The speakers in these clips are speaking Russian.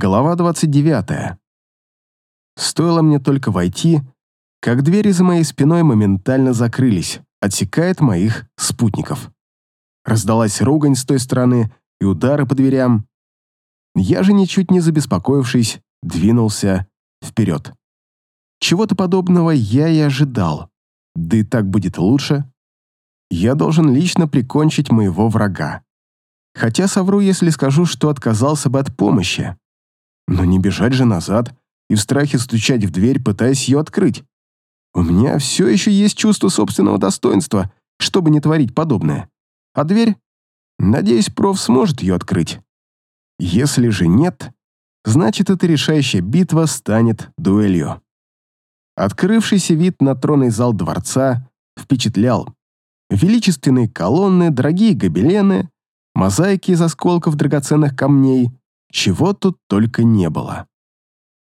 Глава 29. Стоило мне только войти, как двери за моей спиной моментально закрылись, отсекает моих спутников. Раздалась ругань с той стороны и удары по дверям. Я же, ничуть не забеспокоившись, двинулся вперед. Чего-то подобного я и ожидал. Да и так будет лучше. Я должен лично прикончить моего врага. Хотя совру, если скажу, что отказался бы от помощи. Но не бежать же назад и в страхе стучать в дверь, пытаясь ее открыть. У меня все еще есть чувство собственного достоинства, чтобы не творить подобное. А дверь? Надеюсь, проф сможет ее открыть. Если же нет, значит, эта решающая битва станет дуэлью. Открывшийся вид на тронный зал дворца впечатлял. Величественные колонны, дорогие гобелены, мозаики из осколков драгоценных камней, чего тут только не было.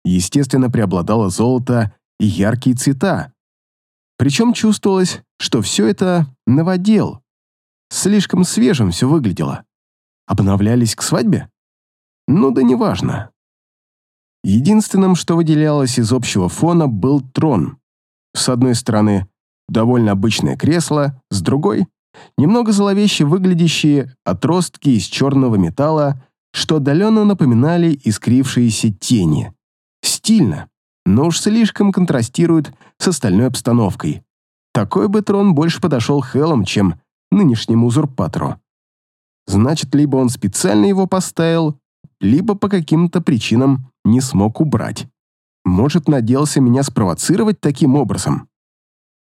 Естественно, преобладало золото и яркие цвета. Причем чувствовалось, что все это новодел. Слишком свежим все выглядело. Обновлялись к свадьбе? Ну да неважно. Единственным, что выделялось из общего фона, был трон. С одной стороны, довольно обычное кресло, с другой — немного зловеще выглядящие отростки из черного металла что отдаленно напоминали искрившиеся тени. Стильно, но уж слишком контрастирует с остальной обстановкой. Такой бы трон больше подошел Хеллам, чем нынешнему узурпатору. Значит, либо он специально его поставил, либо по каким-то причинам не смог убрать. Может, надеялся меня спровоцировать таким образом.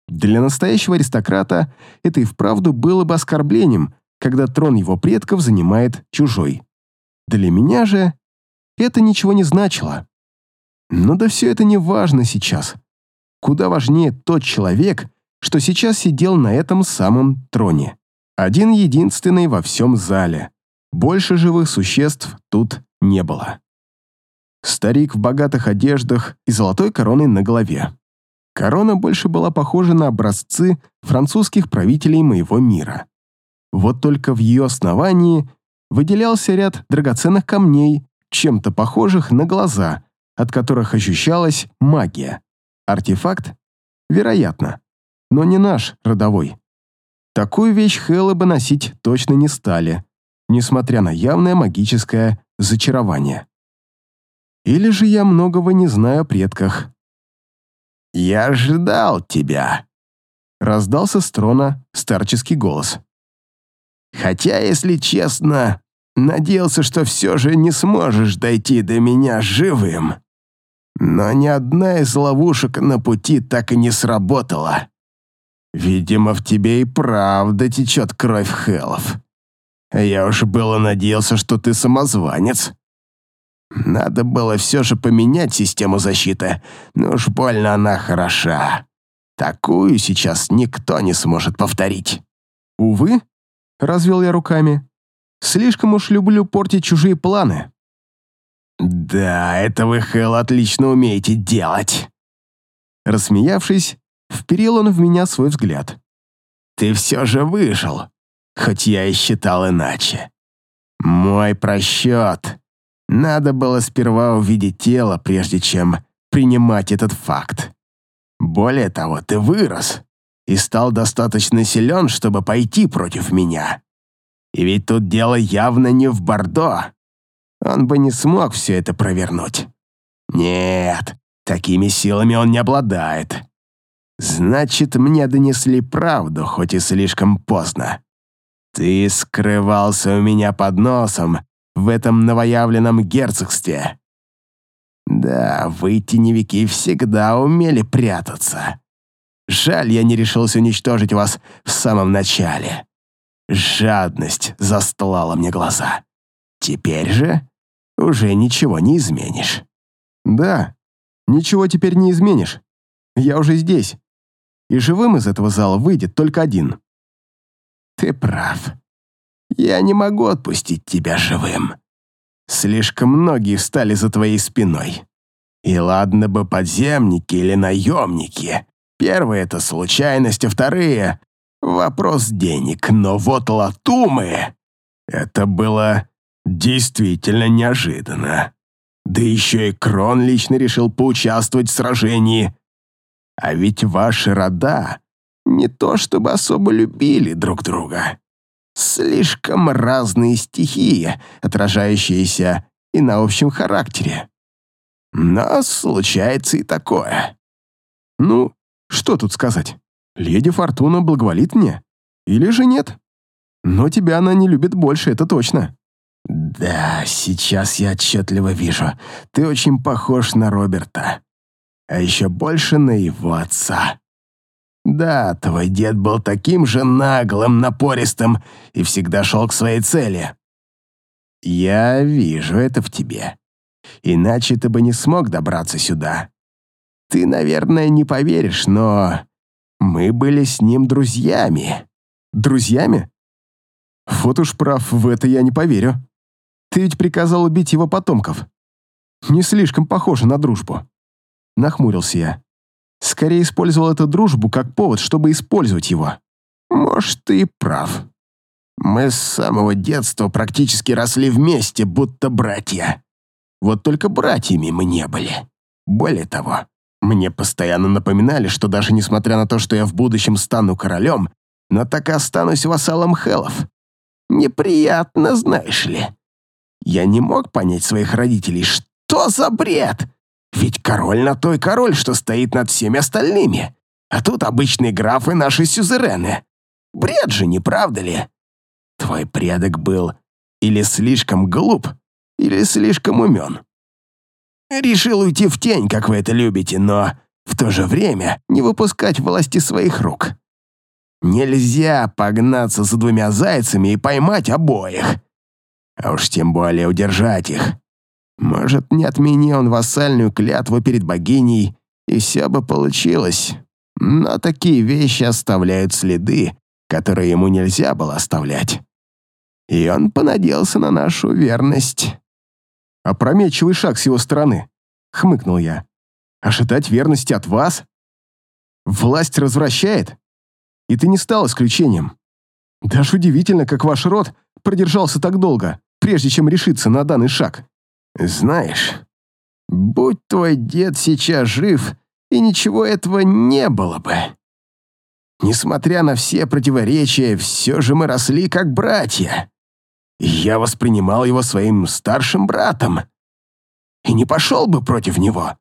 Для настоящего аристократа это и вправду было бы оскорблением, когда трон его предков занимает чужой. Для меня же это ничего не значило. Но да все это не важно сейчас. Куда важнее тот человек, что сейчас сидел на этом самом троне. Один единственный во всем зале. Больше живых существ тут не было. Старик в богатых одеждах и золотой короной на голове. Корона больше была похожа на образцы французских правителей моего мира. Вот только в ее основании выделялся ряд драгоценных камней, чем-то похожих на глаза, от которых ощущалась магия. Артефакт? Вероятно. Но не наш, родовой. Такую вещь Хэллы бы носить точно не стали, несмотря на явное магическое зачарование. Или же я многого не знаю о предках. «Я ждал тебя», — раздался с трона старческий голос. Хотя, если честно, надеялся, что все же не сможешь дойти до меня живым. Но ни одна из ловушек на пути так и не сработала. Видимо, в тебе и правда течет кровь Хелов. Я уж было надеялся, что ты самозванец. Надо было все же поменять систему защиты, но уж больно она хороша. Такую сейчас никто не сможет повторить. Увы, Развел я руками. Слишком уж люблю портить чужие планы. «Да, это вы, Хэл, отлично умеете делать!» Рассмеявшись, вперил он в меня свой взгляд. «Ты все же выжил, хоть я и считал иначе. Мой просчет. Надо было сперва увидеть тело, прежде чем принимать этот факт. Более того, ты вырос и стал достаточно силен, чтобы пойти против меня. И ведь тут дело явно не в Бордо. Он бы не смог все это провернуть. Нет, такими силами он не обладает. Значит, мне донесли правду, хоть и слишком поздно. Ты скрывался у меня под носом в этом новоявленном герцогстве. Да, вы, теневики, всегда умели прятаться. Жаль, я не решился уничтожить вас в самом начале. Жадность застлала мне глаза. Теперь же уже ничего не изменишь. Да, ничего теперь не изменишь. Я уже здесь. И живым из этого зала выйдет только один. Ты прав. Я не могу отпустить тебя живым. Слишком многие встали за твоей спиной. И ладно бы подземники или наемники, Первые — это случайность, а вторые — вопрос денег. Но вот латумы — это было действительно неожиданно. Да еще и Крон лично решил поучаствовать в сражении. А ведь ваши рода не то чтобы особо любили друг друга. Слишком разные стихии, отражающиеся и на общем характере. Но случается и такое. Ну, что тут сказать? Леди Фортуна благоволит мне? Или же нет? Но тебя она не любит больше, это точно. Да, сейчас я отчетливо вижу. Ты очень похож на Роберта. А еще больше на его отца. Да, твой дед был таким же наглым, напористым и всегда шел к своей цели. Я вижу это в тебе. Иначе ты бы не смог добраться сюда. Ты, наверное, не поверишь, но мы были с ним друзьями. Друзьями? Вот уж прав, в это я не поверю. Ты ведь приказал убить его потомков. Не слишком похоже на дружбу. Нахмурился я. Скорее использовал эту дружбу как повод, чтобы использовать его. Может, ты и прав. Мы с самого детства практически росли вместе, будто братья. Вот только братьями мы не были. Более того, мне постоянно напоминали, что даже несмотря на то, что я в будущем стану королем, но так и останусь вассалом Хелов. Неприятно, знаешь ли. Я не мог понять своих родителей, что за бред? Ведь король на той король, что стоит над всеми остальными. А тут обычные графы наши сюзерены. Бред же, не правда ли? Твой предок был или слишком глуп, или слишком умен. Решил уйти в тень, как вы это любите, но в то же время не выпускать власти своих рук. Нельзя погнаться за двумя зайцами и поймать обоих. А уж тем более удержать их. Может, не отмени он вассальную клятву перед богиней, и все бы получилось. Но такие вещи оставляют следы, которые ему нельзя было оставлять. И он понадеялся на нашу верность. «Опрометчивый шаг с его стороны», — хмыкнул я. «Ожидать верности от вас? Власть развращает? И ты не стал исключением. Даже удивительно, как ваш род продержался так долго, прежде чем решиться на данный шаг. Знаешь, будь твой дед сейчас жив, и ничего этого не было бы. Несмотря на все противоречия, все же мы росли как братья. Я воспринимал его своим старшим братом. И не пошел бы против него.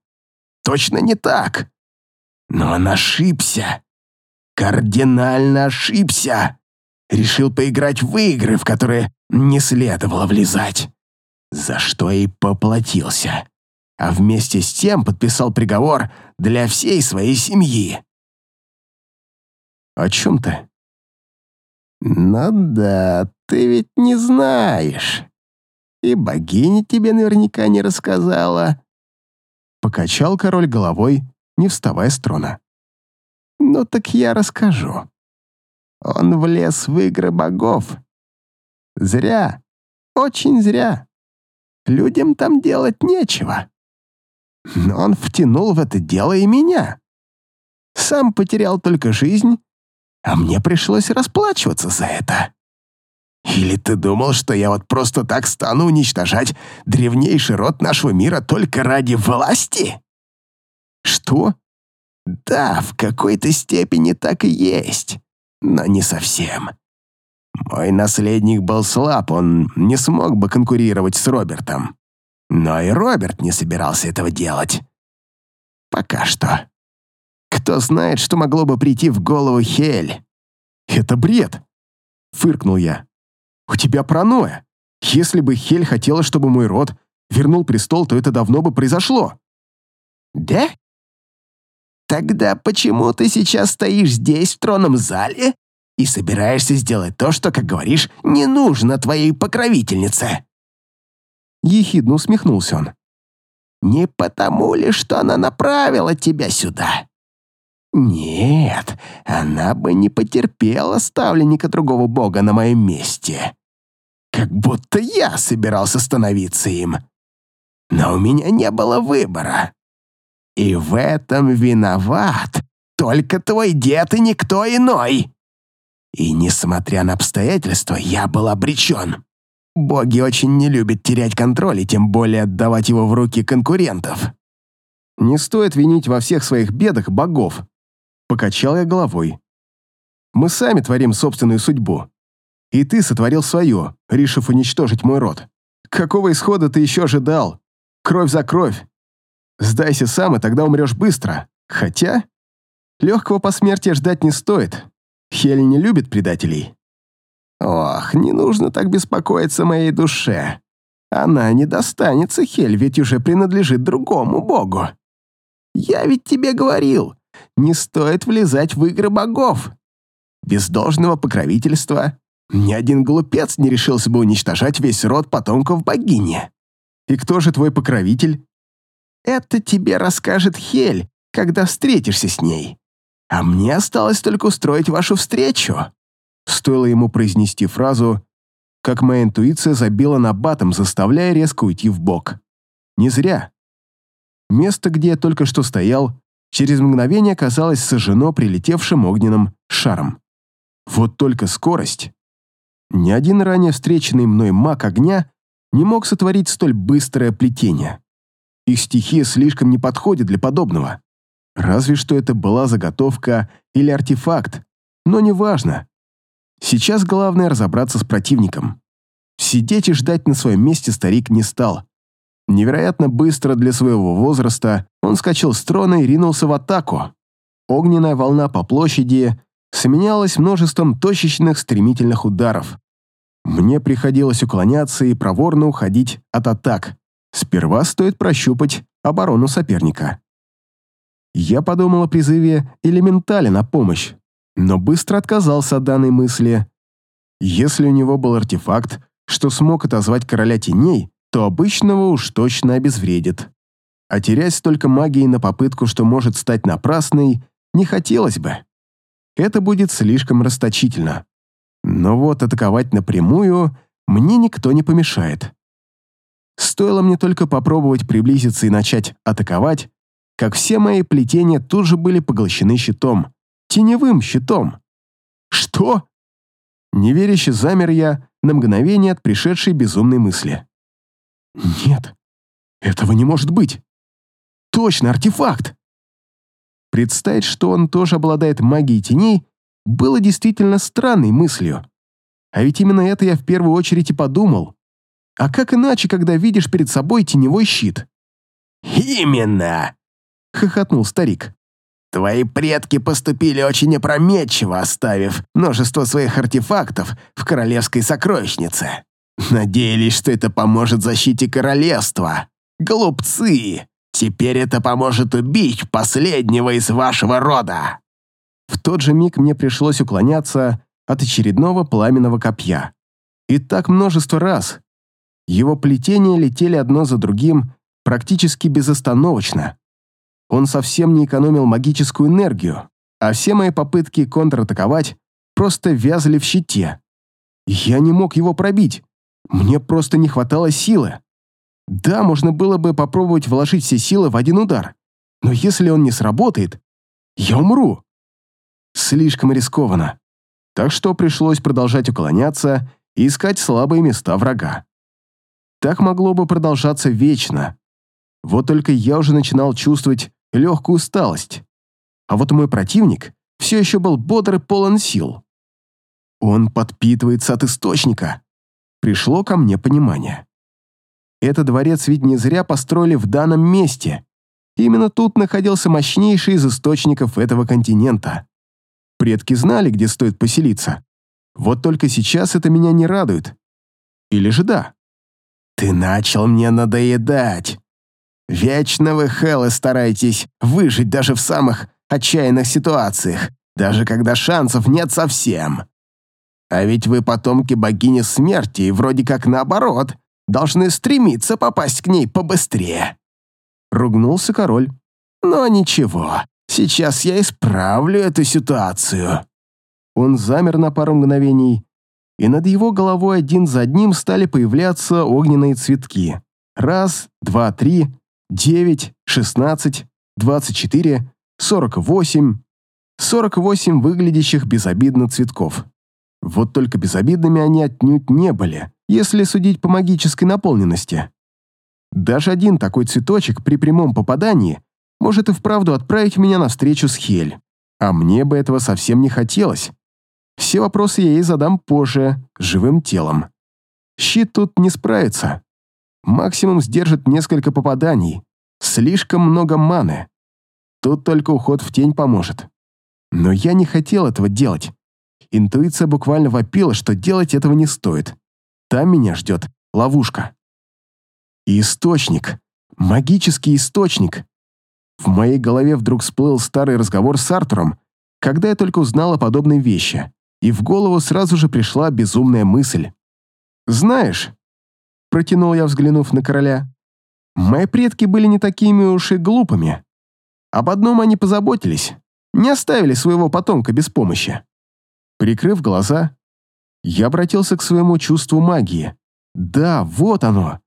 Точно не так. Но он ошибся. Кардинально ошибся. Решил поиграть в игры, в которые не следовало влезать за что и поплатился, а вместе с тем подписал приговор для всей своей семьи. «О чем ты?» «Ну да, ты ведь не знаешь. И богиня тебе наверняка не рассказала». Покачал король головой, не вставая с трона. «Ну так я расскажу. Он влез в игры богов. Зря, очень зря людям там делать нечего. Но он втянул в это дело и меня. Сам потерял только жизнь, а мне пришлось расплачиваться за это. Или ты думал, что я вот просто так стану уничтожать древнейший род нашего мира только ради власти? Что? Да, в какой-то степени так и есть, но не совсем. Мой наследник был слаб, он не смог бы конкурировать с Робертом. Но и Роберт не собирался этого делать. Пока что. Кто знает, что могло бы прийти в голову Хель? «Это бред!» — фыркнул я. «У тебя паранойя. Если бы Хель хотела, чтобы мой род вернул престол, то это давно бы произошло». «Да? Тогда почему ты сейчас стоишь здесь, в тронном зале, и собираешься сделать то, что, как говоришь, не нужно твоей покровительнице». Ехидно усмехнулся он. «Не потому ли, что она направила тебя сюда?» «Нет, она бы не потерпела ставленника другого бога на моем месте. Как будто я собирался становиться им. Но у меня не было выбора. И в этом виноват только твой дед и никто иной». И, несмотря на обстоятельства, я был обречен. Боги очень не любят терять контроль и тем более отдавать его в руки конкурентов. Не стоит винить во всех своих бедах богов. Покачал я головой. Мы сами творим собственную судьбу. И ты сотворил свою, решив уничтожить мой род. Какого исхода ты еще ожидал? Кровь за кровь. Сдайся сам, и тогда умрешь быстро. Хотя, легкого посмертия ждать не стоит. Хель не любит предателей. Ох, не нужно так беспокоиться моей душе. Она не достанется, Хель, ведь уже принадлежит другому богу. Я ведь тебе говорил, не стоит влезать в игры богов. Без должного покровительства ни один глупец не решился бы уничтожать весь род потомков богини. И кто же твой покровитель? Это тебе расскажет Хель, когда встретишься с ней. А мне осталось только устроить вашу встречу. Стоило ему произнести фразу, как моя интуиция забила на батом, заставляя резко уйти в бок. Не зря. Место, где я только что стоял, через мгновение оказалось сожжено прилетевшим огненным шаром. Вот только скорость. Ни один ранее встреченный мной маг огня не мог сотворить столь быстрое плетение. Их стихия слишком не подходит для подобного. Разве что это была заготовка или артефакт, но неважно. Сейчас главное разобраться с противником. Сидеть и ждать на своем месте старик не стал. Невероятно быстро для своего возраста он скачал с трона и ринулся в атаку. Огненная волна по площади сменялась множеством точечных стремительных ударов. Мне приходилось уклоняться и проворно уходить от атак. Сперва стоит прощупать оборону соперника. Я подумал о призыве элементали на помощь, но быстро отказался от данной мысли. Если у него был артефакт, что смог отозвать короля теней, то обычного уж точно обезвредит. А терять столько магии на попытку, что может стать напрасной, не хотелось бы. Это будет слишком расточительно. Но вот атаковать напрямую мне никто не помешает. Стоило мне только попробовать приблизиться и начать атаковать, как все мои плетения тут же были поглощены щитом теневым щитом. Что? Неверяще замер я на мгновение от пришедшей безумной мысли. Нет, этого не может быть. Точно, артефакт. Представить, что он тоже обладает магией теней, было действительно странной мыслью. А ведь именно это я в первую очередь и подумал. А как иначе, когда видишь перед собой теневой щит? «Именно!» — хохотнул старик. Твои предки поступили очень опрометчиво, оставив множество своих артефактов в королевской сокровищнице. Надеялись, что это поможет защите королевства. Глупцы! Теперь это поможет убить последнего из вашего рода!» В тот же миг мне пришлось уклоняться от очередного пламенного копья. И так множество раз. Его плетения летели одно за другим практически безостановочно. Он совсем не экономил магическую энергию, а все мои попытки контратаковать просто вязли в щите. Я не мог его пробить. Мне просто не хватало силы. Да, можно было бы попробовать вложить все силы в один удар, но если он не сработает, я умру. Слишком рискованно. Так что пришлось продолжать уклоняться и искать слабые места врага. Так могло бы продолжаться вечно. Вот только я уже начинал чувствовать легкую усталость. А вот мой противник все еще был бодр и полон сил. Он подпитывается от источника. Пришло ко мне понимание. Этот дворец ведь не зря построили в данном месте. Именно тут находился мощнейший из источников этого континента. Предки знали, где стоит поселиться. Вот только сейчас это меня не радует. Или же да? «Ты начал мне надоедать!» Вечно вы, Хеллы, стараетесь выжить даже в самых отчаянных ситуациях, даже когда шансов нет совсем. А ведь вы потомки богини смерти и вроде как наоборот, должны стремиться попасть к ней побыстрее. Ругнулся король. Но ничего, сейчас я исправлю эту ситуацию. Он замер на пару мгновений, и над его головой один за одним стали появляться огненные цветки. Раз, два, три, 9, 16, 24, 48, 48 выглядящих безобидно цветков. Вот только безобидными они отнюдь не были. Если судить по магической наполненности. Даже один такой цветочек при прямом попадании может и вправду отправить меня на встречу с Хель. А мне бы этого совсем не хотелось. Все вопросы я ей задам позже, живым телом. Щит тут не справится. Максимум сдержит несколько попаданий. Слишком много маны. Тут только уход в тень поможет. Но я не хотел этого делать. Интуиция буквально вопила, что делать этого не стоит. Там меня ждет ловушка. источник. Магический источник. В моей голове вдруг всплыл старый разговор с Артуром, когда я только узнал о подобной вещи, и в голову сразу же пришла безумная мысль. «Знаешь», — протянул я, взглянув на короля, «мои предки были не такими уж и глупыми. Об одном они позаботились, не оставили своего потомка без помощи». Прикрыв глаза, я обратился к своему чувству магии. Да, вот оно.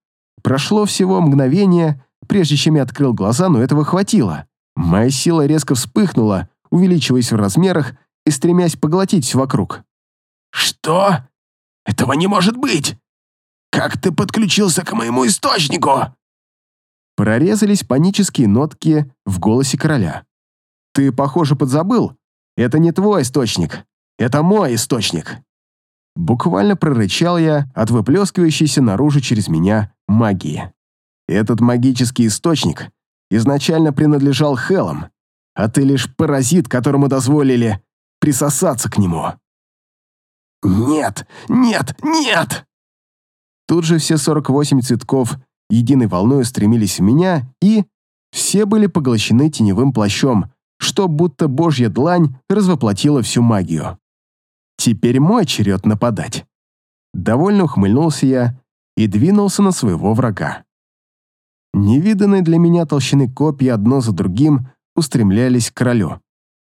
Прошло всего мгновение, прежде чем я открыл глаза, но этого хватило. Моя сила резко вспыхнула, увеличиваясь в размерах и стремясь поглотить все вокруг. «Что? Этого не может быть! Как ты подключился к моему источнику?» Прорезались панические нотки в голосе короля. «Ты, похоже, подзабыл. Это не твой источник. Это мой источник!» Буквально прорычал я от выплескивающейся наружу через меня магии. Этот магический источник изначально принадлежал Хелам, а ты лишь паразит, которому дозволили присосаться к нему. «Нет, нет, нет!» Тут же все 48 цветков единой волной стремились в меня, и все были поглощены теневым плащом, что будто божья длань развоплотила всю магию. Теперь мой черед нападать. Довольно ухмыльнулся я и двинулся на своего врага. Невиданные для меня толщины копья одно за другим устремлялись к королю.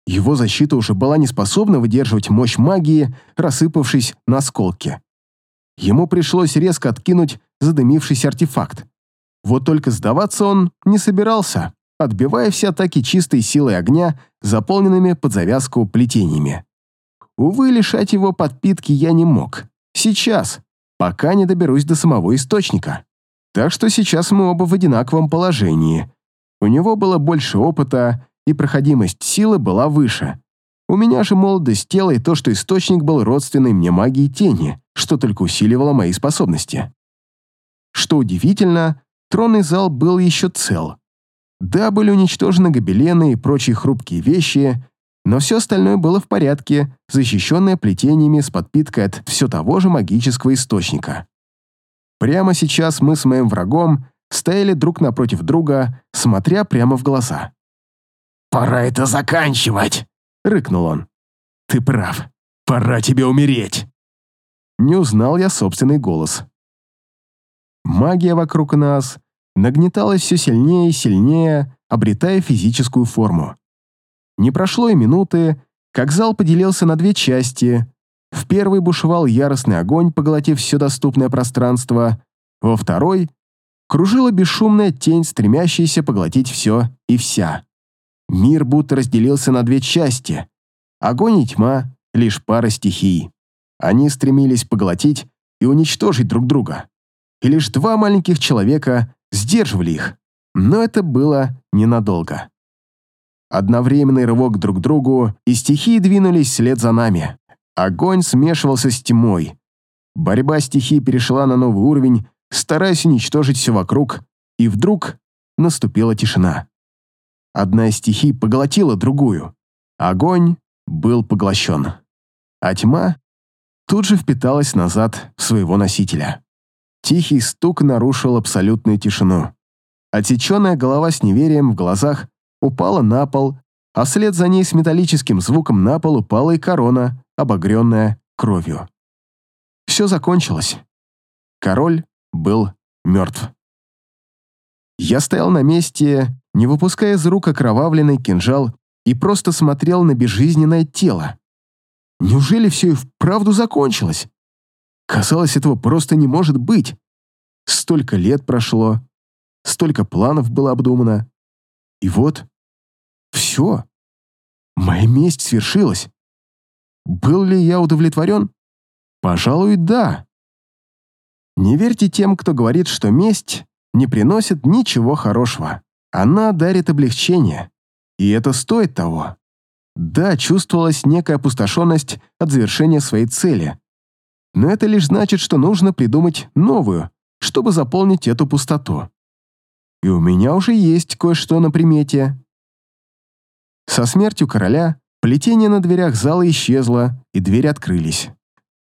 Его защита уже была не способна выдерживать мощь магии, рассыпавшись на осколки. Ему пришлось резко откинуть задымившийся артефакт. Вот только сдаваться он не собирался, отбивая все атаки чистой силой огня, заполненными под завязку плетениями. Увы, лишать его подпитки я не мог. Сейчас, пока не доберусь до самого источника. Так что сейчас мы оба в одинаковом положении. У него было больше опыта, и проходимость силы была выше. У меня же молодость тела и то, что источник был родственной мне магии тени, что только усиливало мои способности. Что удивительно, тронный зал был еще цел. Да, были уничтожены гобелены и прочие хрупкие вещи, но все остальное было в порядке, защищенное плетениями с подпиткой от все того же магического источника. Прямо сейчас мы с моим врагом стояли друг напротив друга, смотря прямо в глаза. «Пора это заканчивать!» — рыкнул он. «Ты прав. Пора тебе умереть!» Не узнал я собственный голос. Магия вокруг нас нагнеталась все сильнее и сильнее, обретая физическую форму. Не прошло и минуты, как зал поделился на две части. В первой бушевал яростный огонь, поглотив все доступное пространство. Во второй кружила бесшумная тень, стремящаяся поглотить все и вся. Мир будто разделился на две части. Огонь и тьма — лишь пара стихий. Они стремились поглотить и уничтожить друг друга. И лишь два маленьких человека сдерживали их. Но это было ненадолго. Одновременный рывок друг к другу, и стихии двинулись вслед за нами. Огонь смешивался с тьмой. Борьба стихий перешла на новый уровень, стараясь уничтожить все вокруг, и вдруг наступила тишина. Одна из стихий поглотила другую. Огонь был поглощен. А тьма тут же впиталась назад в своего носителя. Тихий стук нарушил абсолютную тишину. Отсеченная голова с неверием в глазах упала на пол, а вслед за ней с металлическим звуком на пол упала и корона, обогренная кровью. Все закончилось. Король был мертв. Я стоял на месте, не выпуская из рук окровавленный кинжал, и просто смотрел на безжизненное тело. Неужели все и вправду закончилось? Казалось, этого просто не может быть. Столько лет прошло, столько планов было обдумано. И вот, все. Моя месть свершилась. Был ли я удовлетворен? Пожалуй, да. Не верьте тем, кто говорит, что месть не приносит ничего хорошего. Она дарит облегчение, и это стоит того. Да, чувствовалась некая опустошенность от завершения своей цели, но это лишь значит, что нужно придумать новую, чтобы заполнить эту пустоту. И у меня уже есть кое-что на примете. Со смертью короля плетение на дверях зала исчезло, и двери открылись.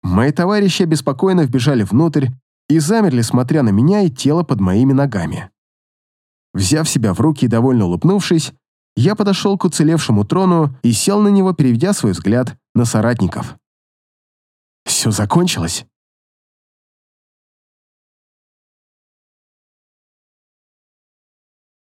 Мои товарищи беспокойно вбежали внутрь и замерли, смотря на меня и тело под моими ногами. Взяв себя в руки и довольно улыбнувшись, я подошел к уцелевшему трону и сел на него, переведя свой взгляд на соратников. «Все закончилось?»